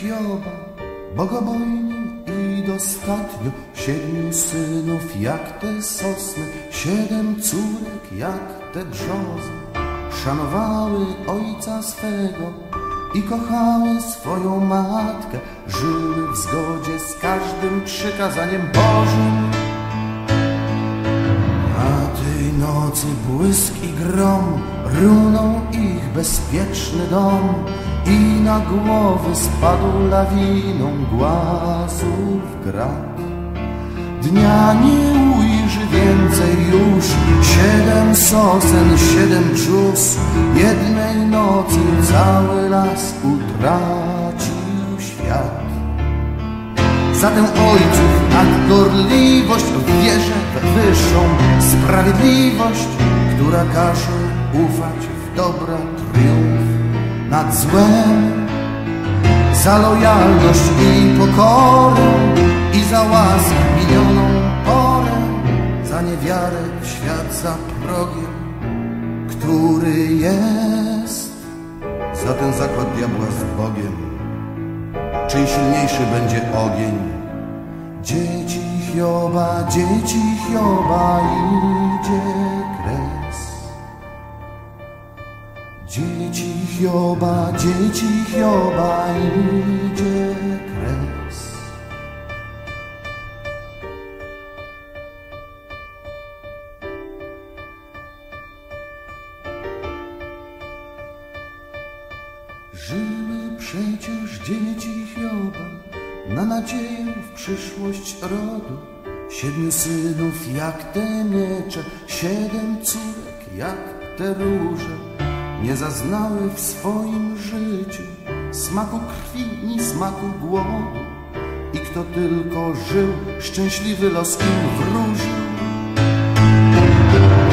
Hioba, bogobojni i dostatnio, siedmiu synów jak te sosny, siedem córek jak te brzozy. Szanowały ojca swego i kochały swoją matkę, żyły w zgodzie z każdym przykazaniem Bożym. A tej nocy błysk i grom runął bezpieczny dom i na głowy spadł lawiną głazów grad. Dnia nie ujrzy więcej już Siedem sosen, siedem brzus Jednej nocy cały las utracił świat Zatem ojców nadgorliwość w wierze w wyższą sprawiedliwość Która każe ufać dobra triumf nad złem Za lojalność i pokorę i za łaskę minioną porę, za niewiarę w świat za progiem, który jest. Za ten zakład diabła z Bogiem, czyj silniejszy będzie ogień. Dzieci Hioba, dzieci Hioba, idzie Dzieci Hioba, dzieci Hioba, idzie kres. Żyły przecież dzieci Hioba na nadzieję w przyszłość rodu. Siedmiu synów jak te miecze, siedem córek jak te róże. Nie zaznały w swoim życiu smaku krwi ni smaku głodu. I kto tylko żył, szczęśliwy los im wróżył.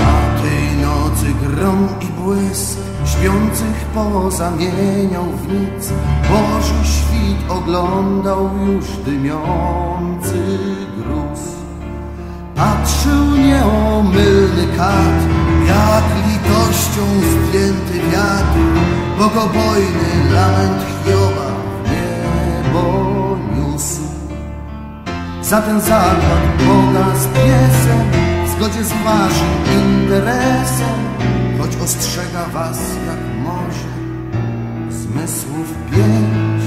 A tej nocy grom i błysk śpiących pozamieniał w nic. Boży świt oglądał już dymiący gruz. Patrzył nieomylny kat, litością zdjęty wiatr, bogobojny lament Hioba w niebo niósł. Za ten zakład Boga z piesem, w zgodzie z waszym interesem, choć ostrzega was jak może zmysłów pięć.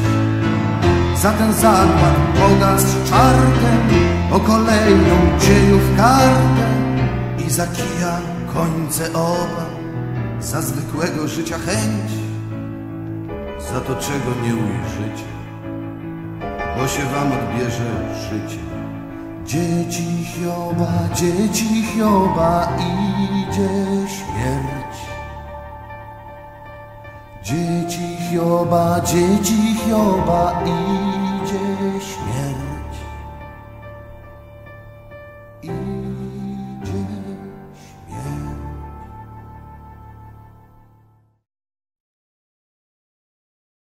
Za ten zakład Boga z czartem, o kolejną dziejów kartę i za kija końce oba, za zwykłego życia chęć, za to czego nie ujrzycie bo się wam odbierze życie. Dzieci Hioba, dzieci Hioba, idzie śmierć. Dzieci Hioba, dzieci Hioba, idzie